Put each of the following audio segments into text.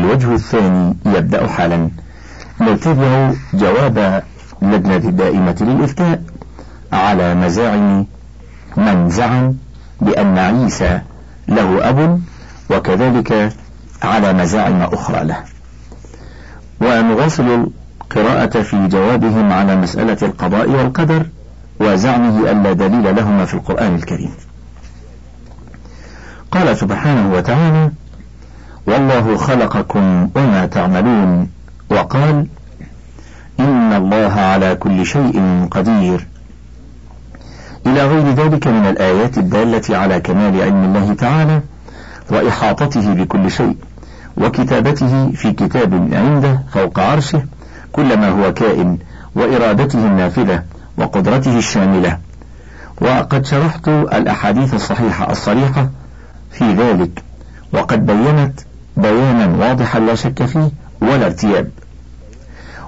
الوجه الثاني يبدأ حالا. نتبع جواب اللجنة الدائمة للإفتاء على مزاعم من زعم بأن عيسى له أب وكذلك على مزاعم أخرى له. ونواصل القراءة في جوابهم على مسألة القضاء والقدر وزعمه ألا دليل لهما في القرآن الكريم. قال سبحانه وتعالى والله خلقكم وما تعملون وقال إن الله على كل شيء قدير. إلى غير ذلك من الآيات الدالة على كمال علم الله تعالى وإحاطته بكل شيء وكتابته في كتاب عنده فوق عرشه كل ما هو كائن وإرادته النافذة وقدرته الشاملة. وقد شرحت الأحاديث الصحيحة الصريحة في ذلك وقد بينت بيانا واضحا لا شك فيه ولا ارتياب.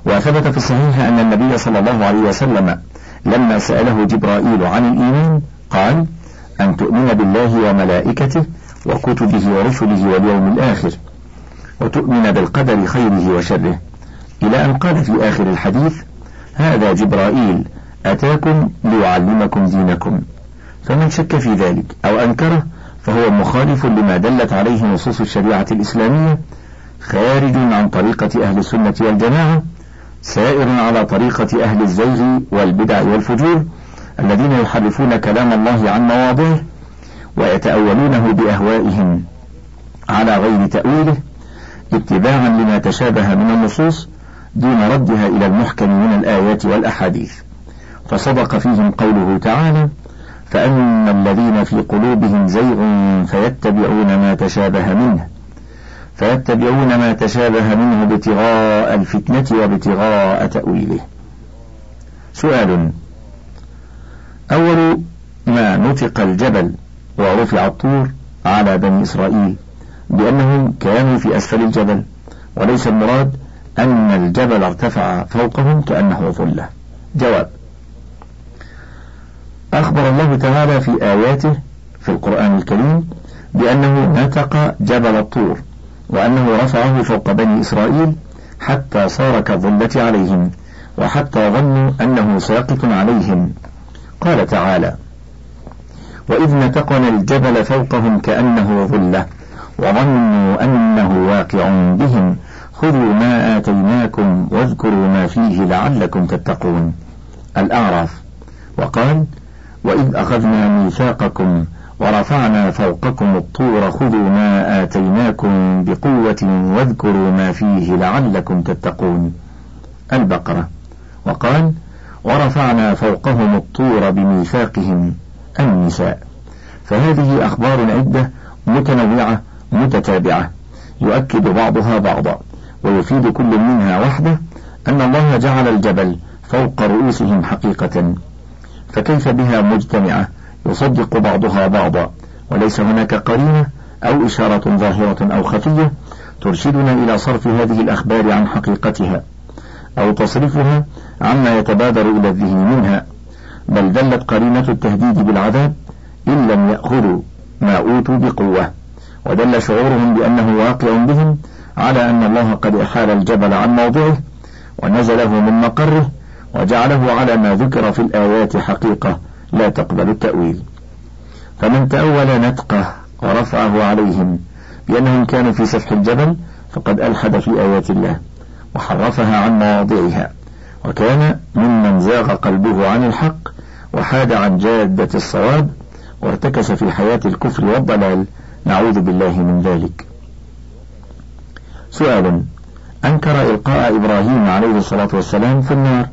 وثبت في الصحيح أن النبي صلى الله عليه وسلم لما سأله جبرائيل عن الإيمان قال أن تؤمن بالله وملائكته وكتبه ورسله واليوم الآخر وتؤمن بالقدر خيره وشره. إلى أن قال في آخر الحديث هذا جبرائيل أتاكم ليعلمكم دينكم. فمن شك في ذلك أو أنكره فهو مخالف لما دلت عليه نصوص الشريعة الإسلامية خارج عن طريقة أهل السنة والجماعة سائر على طريقة أهل الزيغ والبدع والفجور الذين يحرفون كلام الله عن مواضعه ويتأولونه بأهوائهم على غير تأويله اتباعا لما تشابه من النصوص دون ردها إلى المحكم من الآيات والأحاديث. فصدق فيهم قوله تعالى فأما الذين في قلوبهم زيغ فيتبعون ما تشابه منه فيتبعون ما تشابه منه ابتغاء الفتنة وابتغاء تأويله. سؤال أول ما نطق الجبل ورفع الطور على بني إسرائيل بأنهم كانوا في أسفل الجبل وليس المراد أن الجبل ارتفع فوقهم كأنه ظلة. جواب أخبر الله تعالى في آياته في القرآن الكريم بأنه نتق جبل الطور وأنه رفعه فوق بني إسرائيل حتى صار كالظلة عليهم وحتى ظنوا أنه ساقط عليهم. قال تعالى وإذ نتقنا الجبل فوقهم كأنه ظلة وظنوا أنه واقع بهم خذوا ما آتيناكم واذكروا ما فيه لعلكم تتقون. الأعراف وقال وإذ أخذنا ميثاقكم ورفعنا فوقكم الطور خذوا ما آتيناكم بقوة واذكروا ما فيه لعلكم تتقون. البقرة. وقال ورفعنا فوقهم الطور بميثاقهم النساء. فهذه أخبار عدة متنوعة متتابعة. يؤكد بعضها بعضا. ويفيد كل منها وحده أن الله جعل الجبل فوق رؤوسهم حقيقة. فكيف بها مجتمعة؟ يصدق بعضها بعضا. وليس هناك قرينة أو إشارة ظاهرة أو خفية ترشدنا إلى صرف هذه الأخبار عن حقيقتها أو تصرفها عما يتبادر إلى الذهن منها. بل دلت قرينة التهديد بالعذاب إن لم يأخذوا ما أوتوا بقوة. ودل شعورهم بأنه واقع بهم على أن الله قد أحال الجبل عن موضعه ونزله من مقره وجعله على ما ذكر في الآيات حقيقة لا تقبل التأويل. فمن تأول نتقه ورفعه عليهم بأنهم كانوا في سفح الجبل فقد ألحد في آيات الله وحرفها عن مواضعها. وكان ممن زاغ قلبه عن الحق وحاد عن جادة الصواب وارتكس في حياة الكفر والضلال. نعوذ بالله من ذلك. سؤال أنكر إلقاء إبراهيم عليه الصلاة والسلام في النار.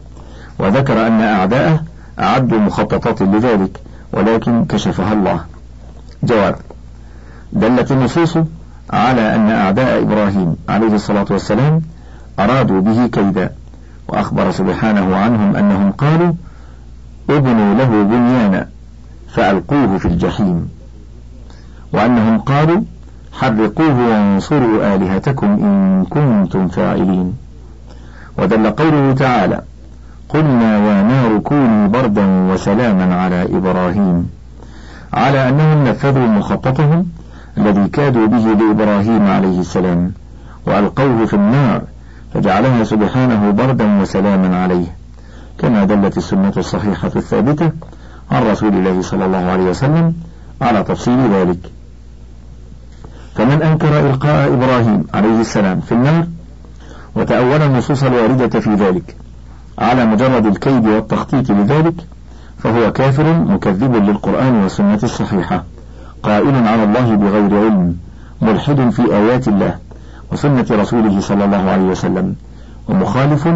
وذكر أن أعداءه أعدوا مخططات لذلك ولكن كشفها الله. جواب دلت النصوص على أن أعداء إبراهيم عليه الصلاة والسلام أرادوا به كيدا وأخبر سبحانه عنهم أنهم قالوا ابنوا له بنيانا فألقوه في الجحيم. وأنهم قالوا حرقوه وانصروا آلهتكم إن كنتم فاعلين. ودل قوله تعالى قلنا يا نار كوني بردا وسلاما على إبراهيم. على أنهم نفذوا مخططهم الذي كادوا به لإبراهيم عليه السلام وألقوه في النار فجعلها سبحانه بردا وسلاما عليه كما دلت السنة الصحيحة الثابتة عن رسول الله صلى الله عليه وسلم على تفصيل ذلك. فمن أنكر إلقاء إبراهيم عليه السلام في النار وتأول النصوص الواردة في ذلك على مجرد الكيد والتخطيط لذلك فهو كافر مكذب للقرآن والسنة الصحيحة قائل على الله بغير علم ملحد في آيات الله وسنة رسوله صلى الله عليه وسلم ومخالف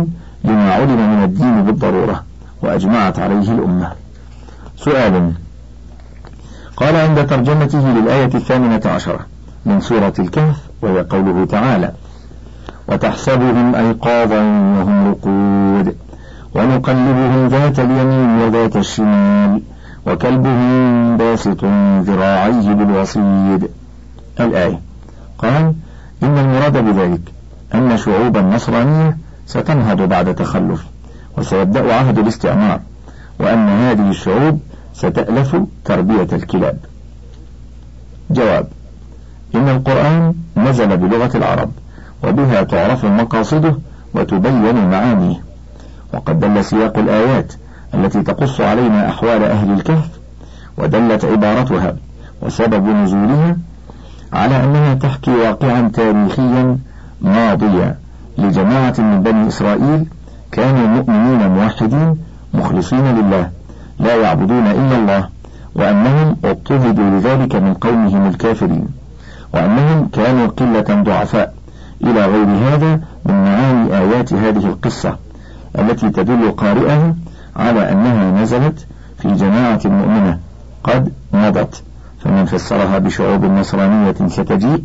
لما علم من الدين بالضرورة وأجمعت عليه الأمة. سؤال قال عند ترجمته للآية الثامنة عشرة من سورة الكهف وهي قوله تعالى وتحسبهم أيقاظا وهم رقود ونقلبهم ذات اليمين وذات الشمال وكلبهم باسط ذراعيه بالوصيد. الآية. قال إن المراد بذلك أن شعوب النصرانية ستنهض بعد تخلف وسيبدأ عهد الاستعمار وأن هذه الشعوب ستألف تربية الكلاب. جواب إن القرآن نزل بلغة العرب وبها تعرف مقاصده وتبين معانيه. وقد دل سياق الآيات التي تقص علينا أحوال أهل الكهف ودلت عبارتها وسبب نزولها على أنها تحكي واقعا تاريخيا ماضيا لجماعة من بني إسرائيل كانوا مؤمنين موحدين مخلصين لله لا يعبدون إلا الله وأنهم اضطهدوا لذلك من قومهم الكافرين وأنهم كانوا قلة ضعفاء إلى غير هذا من معاني آيات هذه القصة. التي تدل قارئها على أنها نزلت في جماعة مؤمنة. قد مضت. فمن فسرها بشعوب نصرانية ستجيء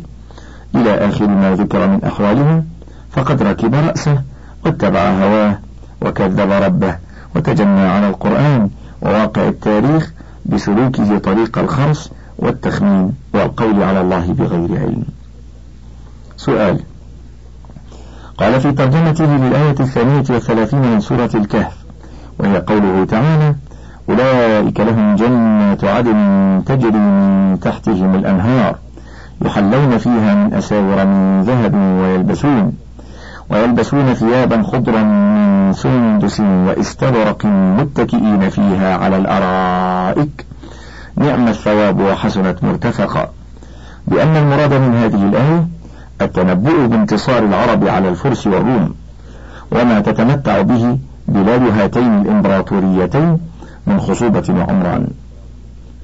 إلى آخر ما ذكر من أحوالها فقد ركب رأسه واتبع هواه وكذب ربه وتجنى على القرآن وواقع التاريخ بسلوكه طريق الخرص والتخمين والقول على الله بغير علم. سؤال قال في ترجمته للآية الثانية والثلاثين من سورة الكهف وهي قوله تعالى أولئك لهم جنات عدن تجري من تحتهم الأنهار يحلون فيها من أساور من ذهب ويلبسون ويلبسون ثيابا خضرا من سندس وإستبرق متكئين فيها على الأرائك نعم الثواب وحسنت مرتفقا. بأن المراد من هذه الآية التنبؤ بانتصار العرب على الفرس والروم وما تتمتع به بلاد هاتين الإمبراطوريتين من خصوبة وعمران.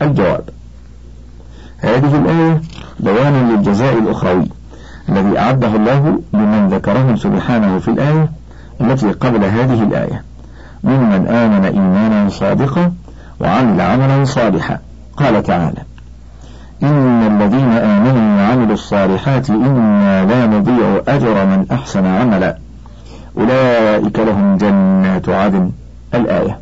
الجواب هذه الآية بيان للجزاء الأخروي الذي أعده الله لمن ذكرهم سبحانه في الآية التي قبل هذه الآية ممن آمن إيمانا صادقا وعمل عملا صالحا. قال تعالى إن الذين آمنوا وعملوا الصالحات إنا لا نضيع أجر من أحسن عملا. أولئك لهم جنات عدن. الآية.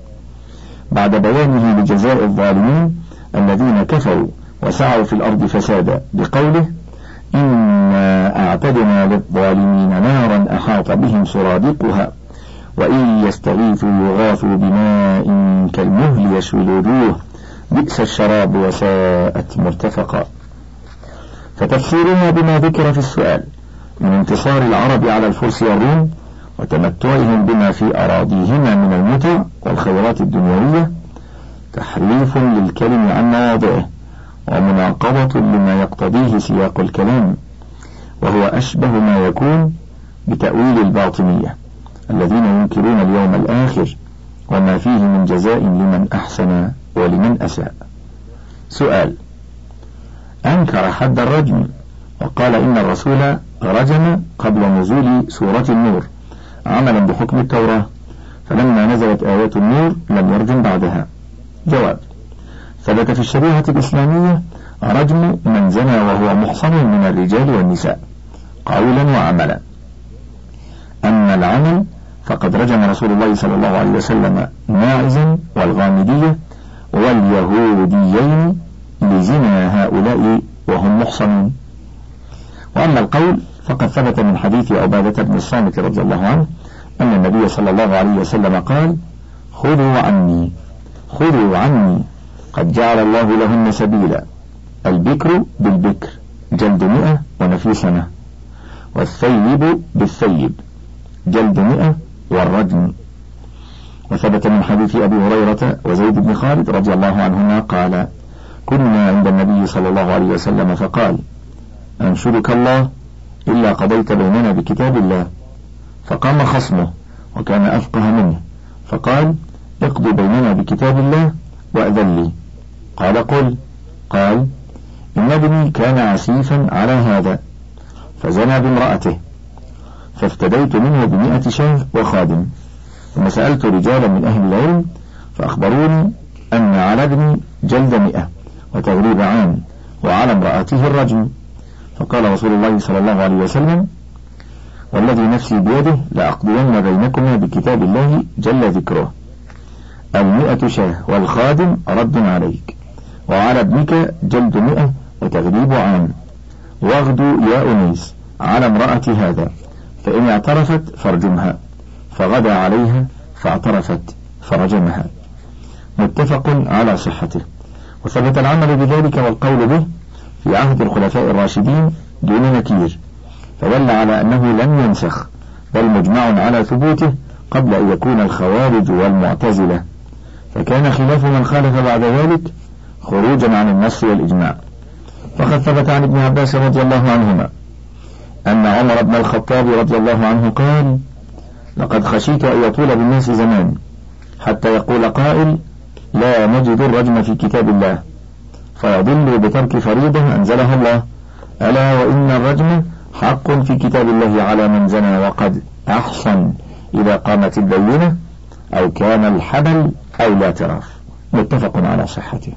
بعد بيانه لجزاء الظالمين الذين كفروا وسعوا في الأرض فسادا بقوله إنا أعتدنا للظالمين نارا أحاط بهم سرادقها وإن يستغيثوا يغاثوا بماء كالمهل يشوي الوجوه. بئس الشراب وساءت مرتفقا. فتفسيرها بما ذكر في السؤال من انتصار العرب على الفرس والروم وتمتعهم بما في أراضيهما من المتع والخيرات الدنيوية تحريف للكلم عن مواضعه ومناقضة لما يقتضيه سياق الكلام وهو أشبه ما يكون بتأويل الباطنية الذين ينكرون اليوم الآخر وما فيه من جزاء لمن أحسن ولمن أساء. سؤال أنكر حد الرجم وقال إن الرسول رجم قبل نزول سورة النور عملا بحكم التوراة فلما نزلت آيات النور لم يرجم بعدها. جواب ثبت في الشريعة الإسلامية رجم من زنى وهو محصن من الرجال والنساء قولا وعملا. أما العمل فقد رجم رسول الله صلى الله عليه وسلم ماعزا والغامدية واليهوديين لزنا هؤلاء وهم محصنون. وأما القول فقد ثبت من حديث عبادة بن الصامت رضي الله عنه أن النبي صلى الله عليه وسلم قال خذوا عني خذوا عني قد جعل الله لهن سبيلا. البكر بالبكر جلد مئة ونفي سنة والثيب بالثيب جلد مئة والرجم وثبت من حديث أبي هريرة وزيد بن خالد رضي الله عنهما قال كنا عند النبي صلى الله عليه وسلم فقال أنشدك الله إلا قضيت بيننا بكتاب الله. فقام خصمه وكان أفقه منه فقال اقضي بيننا بكتاب الله وأذن لي. قال قل. قال إن ابني كان عسيفا على هذا. فزنى بامرأته فافتديت منه بمئة شاه وخادم. ثم سألت رجالا من أهل العلم فأخبروني أن على ابني جلد مئة وتغريب عام وعلى امرأته الرجم فقال رسول الله صلى الله عليه وسلم والذي نفسي بيده لأقضين بينكما بكتاب الله جل ذكره. المئة شاه والخادم رد عليك وعلى ابنك جلد مئة وتغريب عام. واغدو يا أنيس على امرأة هذا فإن اعترفت فارجمها. فغدا عليها فاعترفت فرجمها. متفق على صحته. وثبت العمل بذلك والقول به في عهد الخلفاء الراشدين دون نكير. فدل على أنه لم ينسخ بل مجمع على ثبوته قبل أن يكون الخوارج والمعتزلة. فكان خلاف من خالف بعد ذلك خروجا عن النص والإجماع. فقد ثبت عن ابن عباس رضي الله عنهما أن عمر بن الخطاب رضي الله عنه قال لقد خشيت أن يطول بالناس زمان حتى يقول قائل لا نجد الرجم في كتاب الله. فيضل بترك فريضة أنزلها الله. ألا وإن الرجم حق في كتاب الله على من زنى وقد أحصن إذا قامت البينة أو كان الحبل أو الاعتراف متفق على صحته.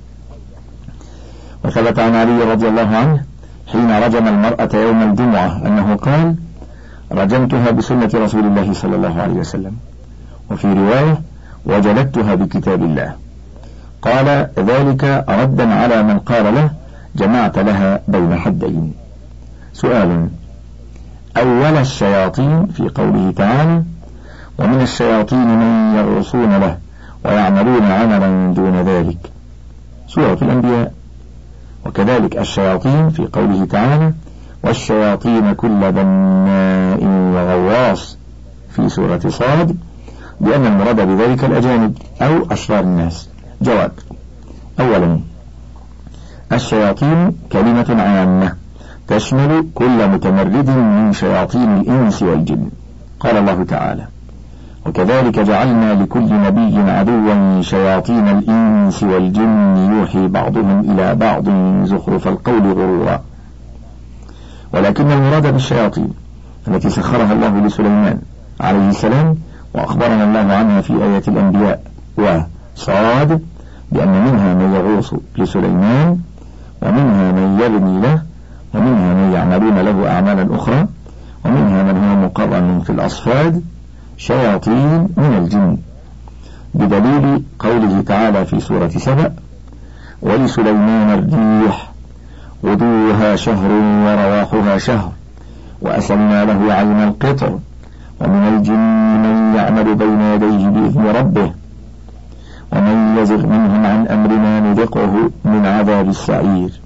وثبت عن علي رضي الله عنه حين رجم المرأة يوم الجمعة أنه قال رجمتها بسنة رسول الله صلى الله عليه وسلم. وفي رواية وجلدتها بكتاب الله. قال ذلك ردا على من قال له جمعت لها بين حدين. سؤال أول الشياطين في قوله تعالى ومن الشياطين من يغرصون له ويعملون عملا دون ذلك. سورة الأنبياء. وكذلك الشياطين في قوله تعالى والشياطين كل بناء وغواص في سورة صاد بأن المراد بذلك الأجانب أو أشرار الناس. جواب. أولا الشياطين كلمة عامة تشمل كل متمرد من شياطين الإنس والجن. قال الله تعالى وكذلك جعلنا لكل نبي عدوا شياطين الإنس والجن. يوحي بعضهم إلى بعض زخرف القول غرورا. ولكن المراد بالشياطين التي سخرها الله لسليمان عليه السلام وأخبرنا الله عنها في آيات الأنبياء وصاد بأن منها من يغوص لسليمان ومنها من يبني له ومنها من يعملون له أعمالا أخرى ومنها من هو مقرن في الأصفاد شياطين من الجن بدليل قوله تعالى في سورة سبأ ولسليمان الريح غدوها شهر ورواحها شهر وأسلنا له عين القطر ومن الجن من يعمل بين يديه بإذن ربه ومن يزغ منهم عن أمرنا نذقه من عذاب السعير.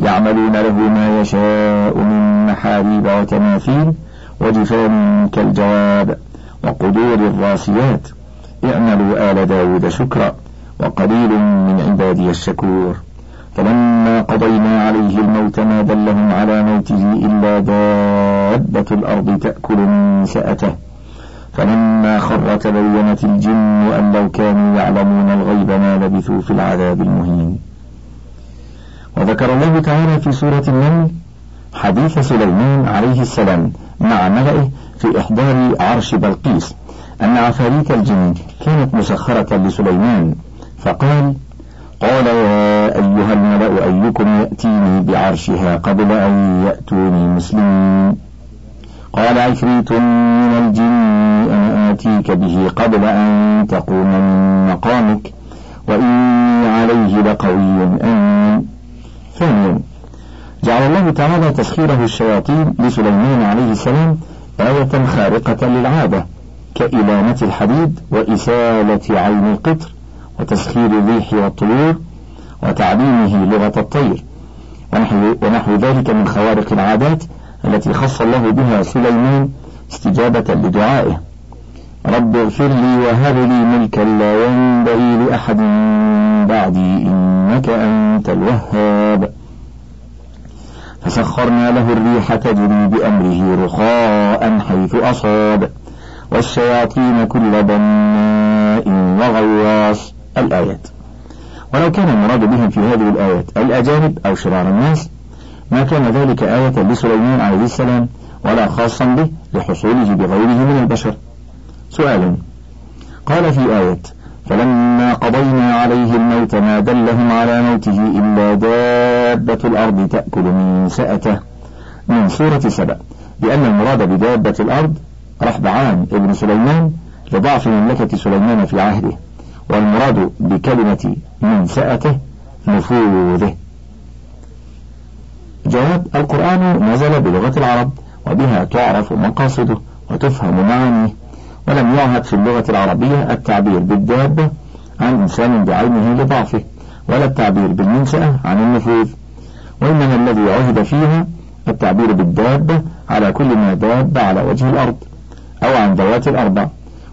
يعملون له ما يشاء من محاريب وتماثيل وجفان كالجواب وقدور الراسيات. اعملوا آل داود شكرا وقليل من عبادي الشكور. فلما قضينا عليه الموت ما دلهم على موته إلا دابة الأرض تأكل من سأته فلما خر تبينت الجن أن لو كانوا يعلمون الغيب ما لبثوا في العذاب المهين. وذكر الله تعالى في سورة النمل حديث سليمان عليه السلام مع ملئه في إحضار عرش بلقيس أن عفاريت الجن كانت مسخرة لسليمان فقال قال يا أيها الملأ أيكم يأتيني بعرشها قبل أن يأتوني مسلمين. قال عفريت من الجن أنا آتيك به قبل أن تقوم من مقامك وإني عليه لقوي أمين. ثانيا جعل الله تعالى تسخيره الشياطين لسليمان عليه السلام آية خارقة للعادة كإلامة الحديد وإسالة عين القطر. وتسخير الريح والطيور وتعليمه لغة الطير ونحو, ونحو ذلك من خوارق العادات التي خص الله بها سليمان استجابة لدعائه. رب اغفر لي وهب لي ملكا لا ينبغي لأحد بعدي إنك أنت الوهاب. فسخرنا له الريح تجري بأمره رخاء حيث أصاب والشياطين كل بناء وغواص. الآيات. ولو كان المراد بهم في هذه الآيات الأجانب أو شرار الناس ما كان ذلك آية لسليمان عليه السلام ولا خاصا به لحصوله بغيره من البشر. سؤال قال في آية فلما قضينا عليه الموت ما دلهم على موته إلا دابة الأرض تأكل من سأته. من سورة سبأ لأن المراد بدابة الأرض رحبعان ابن سليمان لضعف مملكة سليمان في عهده. والمراد بكلمة من سأته نفوذه. جواب القرآن نزل بلغة العرب وبها تعرف مقاصده وتفهم معانيه ولم يعهد في اللغة العربية التعبير بالدابة عن إنسان بعينه لضعفه ولا التعبير بالمنشأة عن النفوذ. وإنما الذي عهد فيها التعبير بالدابة على كل ما داب على وجه الأرض أو عن ذوات الأربع.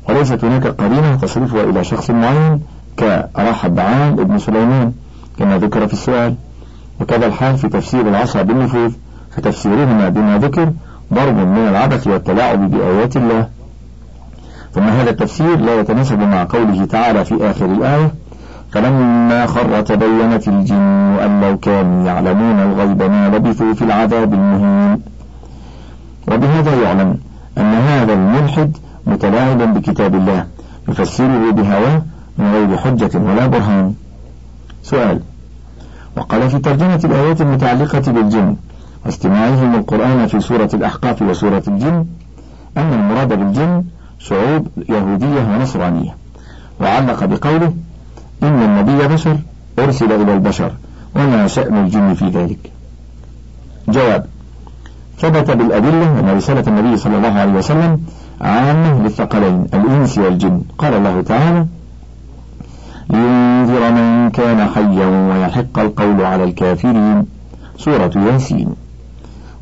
وليست هناك قرينة تصرفها إلى شخص معين كرحب عام ابن سليمان كما ذكر في السؤال. وكذا الحال في تفسير العصا بالنفوذ فتفسيرهما بما ذكر ضرب من العبث والتلاعب بآيات الله. ثم هذا التفسير لا يتناسب مع قوله تعالى في آخر الآية فلما خر تبينت الجن أن لو كانوا يعلمون الغيب ما لبثوا في العذاب المهين وبهذا يعلم أن هذا الملحد متلاعبا بكتاب الله يفسره بهواه من غير حجة ولا برهان. سؤال وقال في ترجمة الآيات المتعلقة بالجن واستماعهم القرآن في سورة الأحقاف وسورة الجن أن المراد بالجن شعوب يهودية ونصرانية. وعلق بقوله إن النبي بشر أرسل إلى البشر وما شأن الجن في ذلك. جواب ثبت بالأدلة أن رسالة النبي صلى الله عليه وسلم عامة للثقلين الإنس والجن. قال الله تعالى لينذر من كان حيا ويحق القول على الكافرين. سورة ياسين.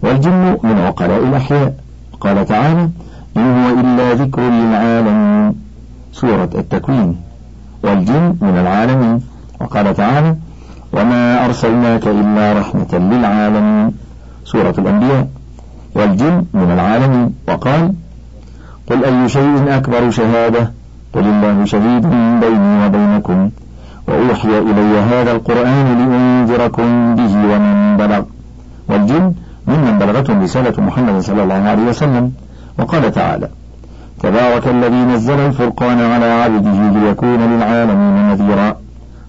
والجن من عقلاء الأحياء. قال تعالى إن هو إلا ذكر للعالمين. سورة التكوين. والجن من العالمين. وقال تعالى وما أرسلناك إلا رحمة للعالمين. سورة الأنبياء. والجن من العالمين. وقال قل أي شيء أكبر شهادة؟ قل الله شهيد بيني وبينكم. وأوحي إلي هذا القرآن لأنذركم به ومن بلغ. والجن ممن بلغتهم رسالة محمد صلى الله عليه وسلم. وقال تعالى تبارك الذي نزل الفرقان على عبده ليكون للعالمين نذيرا.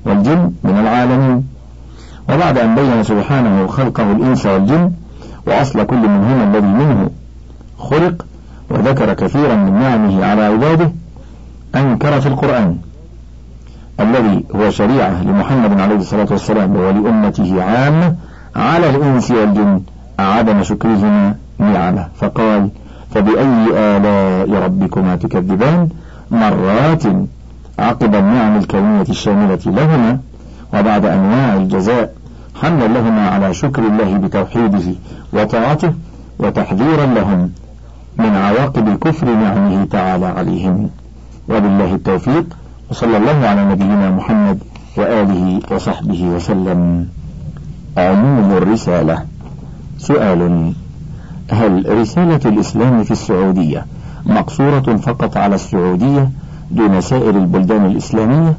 والجن من العالمين. وبعد أن بين سبحانه خلقه الإنس والجن وأصل كل منهما الذي منه خلق وذكر كثيرا من نعمه على عباده أنكر في القرآن الذي هو شريعة لمحمد عليه الصلاة والسلام ولأمته عامة على الإنس والجن عدم شكرهما نعمه. فقال فبأي آلاء ربكما تكذبان؟ مرات عقب النعم الكونية الشاملة لهما وبعد أنواع الجزاء حملا لهما على شكر الله بتوحيده وطاعته وتحذيرا لهم. من عواقب كفر نعمه تعالى عليهم. وبالله التوفيق وصلى الله على نبينا محمد وآله وصحبه وسلم. عموم الرسالة. سؤال هل رسالة الإسلام في السعودية مقصورة فقط على السعودية دون سائر البلدان الإسلامية؟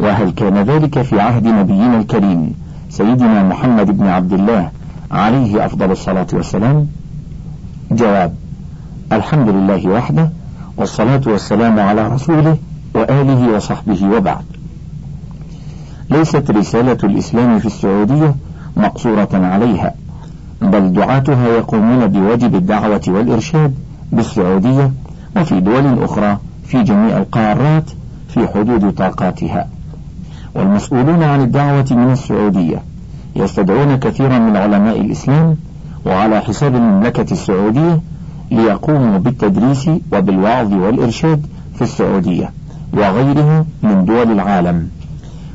وهل كان ذلك في عهد نبينا الكريم سيدنا محمد بن عبد الله عليه أفضل الصلاة والسلام؟ جواب الحمد لله وحده والصلاة والسلام على رسوله وآله وصحبه وبعد. ليست رسالة الإسلام في السعودية مقصورة عليها بل دعاتها يقومون بواجب الدعوة والإرشاد بالسعودية وفي دول أخرى في جميع القارات في حدود طاقاتها. والمسؤولون عن الدعوة من السعودية يستدعون كثيرا من علماء الإسلام وعلى حساب المملكة السعودية ليقوموا بالتدريس وبالوعظ والإرشاد في السعودية وغيرها من دول العالم.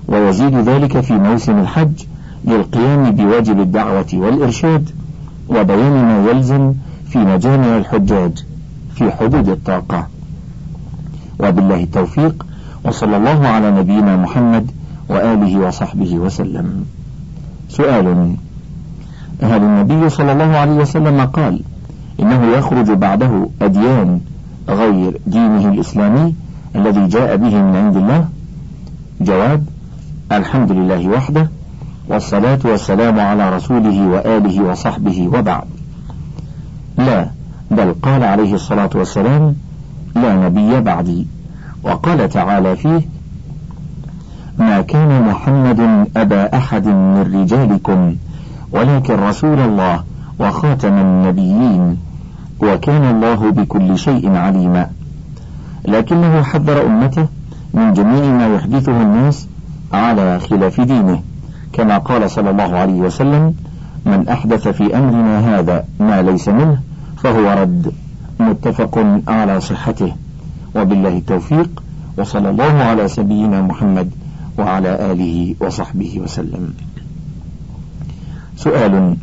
ويزيد ذلك في موسم الحج للقيام بواجب الدعوة والإرشاد وبيان ما يلزم في مجامع الحجاج في حدود الطاقة. وبالله التوفيق وصلى الله على نبينا محمد وآله وصحبه وسلم. سؤال هل النبي صلى الله عليه وسلم قال إنه يخرج بعده أديان غير دينه الإسلامي الذي جاء به من عند الله. جواب الحمد لله وحده والصلاة والسلام على رسوله وآله وصحبه وبعد. لا بل قال عليه الصلاة والسلام لا نبي بعدي. وقال تعالى فيه ما كان محمد أبا أحد من رجالكم ولكن رسول الله وخاتم النبيين. وكان الله بكل شيء عليما. لكنه حذر أمته من جميع ما يحدثه الناس على خلاف دينه. كما قال صلى الله عليه وسلم من أحدث في أمرنا هذا ما ليس منه فهو رد. متفق على صحته. وبالله التوفيق وصلى الله على سبينا محمد وعلى آله وصحبه وسلم. سؤال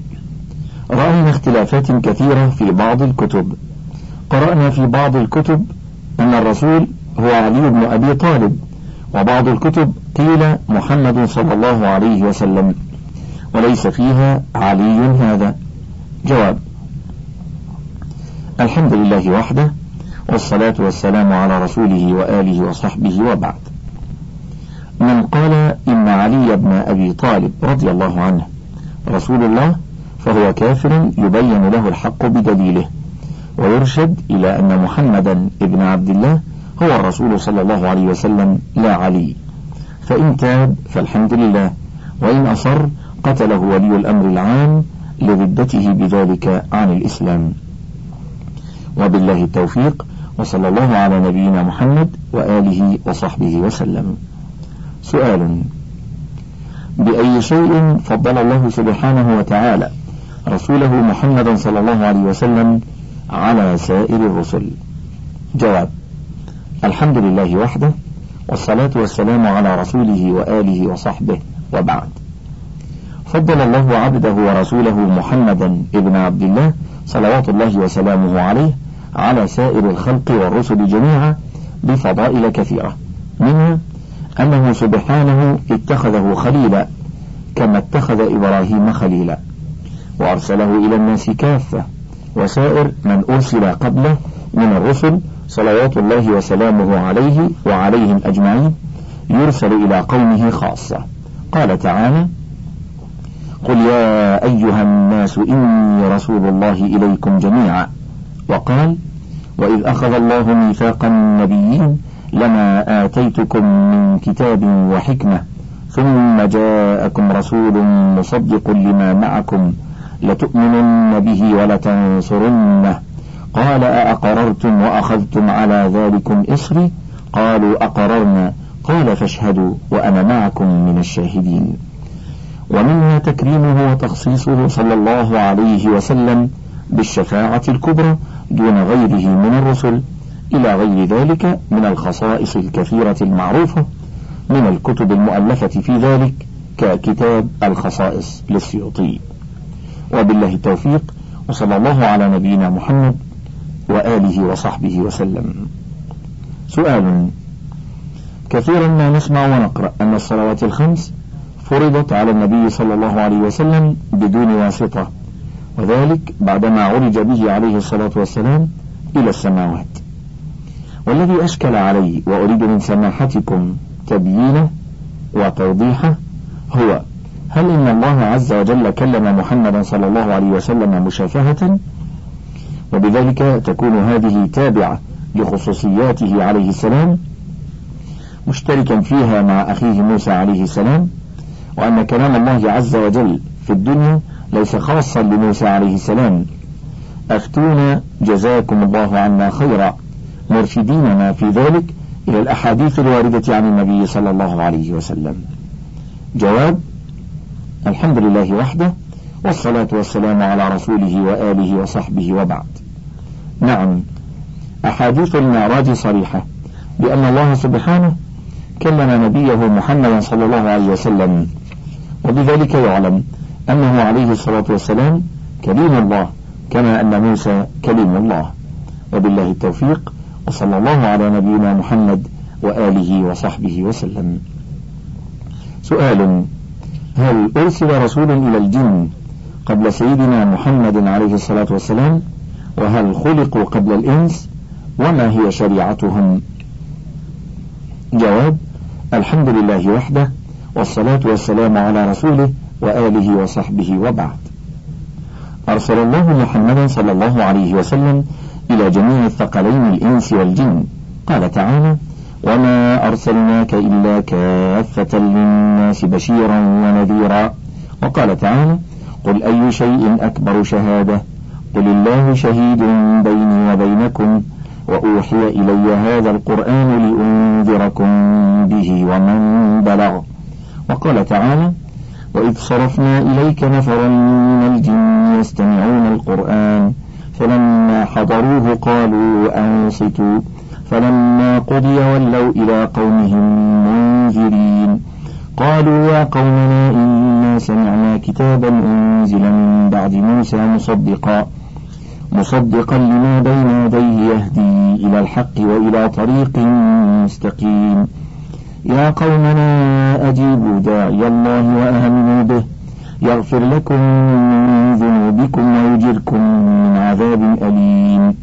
رأينا اختلافات كثيرة في بعض الكتب. قرأنا في بعض الكتب أن الرسول هو علي بن أبي طالب وبعض الكتب قيل محمد صلى الله عليه وسلم وليس فيها علي هذا. جواب الحمد لله وحده والصلاة والسلام على رسوله وآله وصحبه وبعد. من قال إن علي بن أبي طالب رضي الله عنه رسول الله فهو كافر يبين له الحق بدليله ويرشد إلى أن محمدا ابن عبد الله هو الرسول صلى الله عليه وسلم لا علي. فإن تاب فالحمد لله وإن أصر قتله ولي الأمر العام لردته بذلك عن الإسلام. وبالله التوفيق وصلى الله على نبينا محمد وآله وصحبه وسلم. سؤال بأي شيء فضل الله سبحانه وتعالى رسوله محمدا صلى الله عليه وسلم على سائر الرسل. جواب الحمد لله وحده والصلاة والسلام على رسوله وآله وصحبه وبعد. فضل الله عبده ورسوله محمدا ابن عبد الله صلوات الله وسلامه عليه على سائر الخلق والرسل جميعا بفضائل كثيرة. منها أنه سبحانه اتخذه خليلا كما اتخذ إبراهيم خليلا. وأرسله إلى الناس كافة. وسائر من أرسل قبله من الرسل صلوات الله وسلامه عليه وعليهم أجمعين يرسل إلى قومه خاصة. قال تعالى قل يا أيها الناس إني رسول الله إليكم جميعا. وقال وإذ أخذ الله ميثاق النبيين لما آتيتكم من كتاب وحكمة ثم جاءكم رسول مصدق لما معكم لتؤمنن به ولتنصرنه. قال أأقررتم وأخذتم على ذلكم إصري قالوا أقررنا. قال فاشهدوا وأنا معكم من الشاهدين. ومنها تكريمه وتخصيصه صلى الله عليه وسلم بالشفاعة الكبرى دون غيره من الرسل إلى غير ذلك من الخصائص الكثيرة المعروفة من الكتب المؤلفة في ذلك ككتاب الخصائص للسيوطي. وبالله التوفيق وصلى الله على نبينا محمد وآله وصحبه وسلم. سؤال كثيرا ما نسمع ونقرأ أن الصلوات الخمس فرضت على النبي صلى الله عليه وسلم بدون واسطة وذلك بعدما عرج به عليه الصلاة والسلام إلى السماوات. والذي أشكل علي وأريد من سماحتكم تبيينه وتوضيحه هو هل إن الله عز وجل كلم محمدا صلى الله عليه وسلم مشافهة؟ وبذلك تكون هذه تابعة لخصوصياته عليه السلام مشتركا فيها مع أخيه موسى عليه السلام وأن كلام الله عز وجل في الدنيا ليس خاصا لموسى عليه السلام. أفتونا جزاكم الله عنا خيرا. مرشديننا في ذلك إلى الأحاديث الواردة عن النبي صلى الله عليه وسلم. جواب الحمد لله وحده والصلاة والسلام على رسوله وآله وصحبه وبعد. نعم أحاديث المعراج صريحة بأن الله سبحانه كلم نبيه محمدا صلى الله عليه وسلم وبذلك يعلم أنه عليه الصلاة والسلام كليم الله كما أن موسى كليم الله. وبالله التوفيق وصلى الله على نبينا محمد وآله وصحبه وسلم. سؤال هل أرسل رسول إلى الجن قبل سيدنا محمد عليه الصلاة والسلام؟ وهل خلقوا قبل الإنس؟ وما هي شريعتهم؟ جواب الحمد لله وحده والصلاة والسلام على رسوله وآله وصحبه وبعد. أرسل الله محمدا صلى الله عليه وسلم إلى جميع الثقلين الإنس والجن. قال تعالى وما أرسلناك إلا كافة للناس بشيرا ونذيرا وقال تعالى قل أي شيء أكبر شهادة قل الله شهيد بيني وبينكم وأوحي إلي هذا القرآن لأنذركم به ومن بلغ وقال تعالى وإذ صرفنا إليك نفرا من الجن يستمعون القرآن فلما حضروه قالوا أنصتوا فلما قضي ولوا إلى قومهم منذرين. قالوا يا قومنا إنا سمعنا كتابا أنزل من بعد موسى مصدقا. مصدقا لما بين يديه يهدي إلى الحق وإلى طريق مستقيم. يا قومنا أجيبوا داعي الله وآمنوا به. يغفر لكم من ذنوبكم ويجركم من عذاب أليم.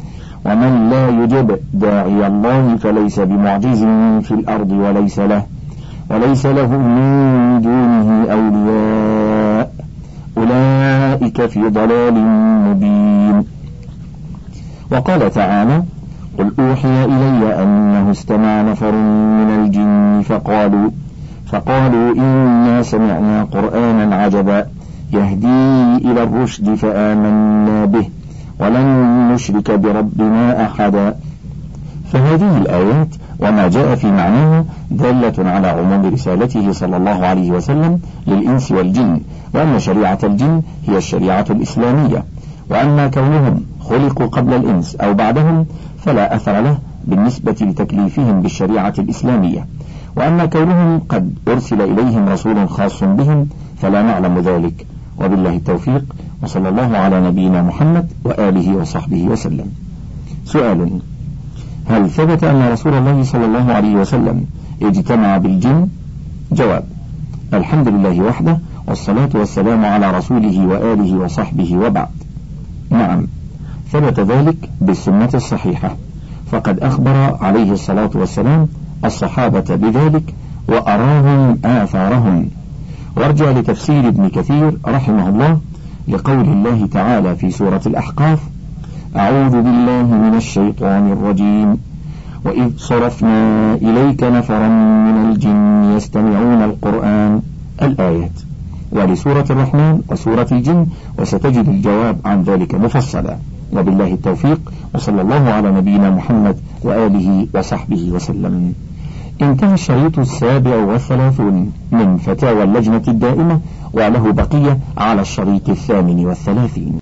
ومن لا يجب داعي الله فليس بمعجز في الأرض وليس له وليس له من دونه أولياء. أولئك في ضلال مبين. وقال تعالى قل أوحي إلي أنه استمع نفر من الجن فقالوا فقالوا إنا سمعنا قرآنا عجبا يهدي إلى الرشد فآمنا به. ولن نشرك بربنا أحدا. فهذه الآيات وما جاء في معناها دالة على عموم رسالته صلى الله عليه وسلم للإنس والجن وأن شريعة الجن هي الشريعة الإسلامية وأما كونهم خلقوا قبل الإنس أو بعدهم فلا أثر له بالنسبة لتكليفهم بالشريعة الإسلامية وأما كونهم قد أرسل إليهم رسول خاص بهم فلا نعلم ذلك. وبالله التوفيق. وصلى الله على نبينا محمد وآله وصحبه وسلم. سؤال. هل ثبت أن رسول الله صلى الله عليه وسلم اجتمع بالجن؟ جواب. الحمد لله وحده والصلاة والسلام على رسوله وآله وصحبه وبعد. نعم. ثبت ذلك بالسنة الصحيحة. فقد أخبر عليه الصلاة والسلام الصحابة بذلك وأراهم آثارهم. وارجع لتفسير ابن كثير رحمه الله لقول الله تعالى في سورة الأحقاف أعوذ بالله من الشيطان الرجيم. وإذ صرفنا إليك نفرا من الجن يستمعون القرآن الآيات. ولسورة الرحمن وسورة الجن وستجد الجواب عن ذلك مفصلا. وبالله التوفيق وصلى الله على نبينا محمد وآله وصحبه وسلم. انتهى الشريط السابع والثلاثون من فتاوى اللجنة الدائمة وله بقية على الشريط الثامن والثلاثين.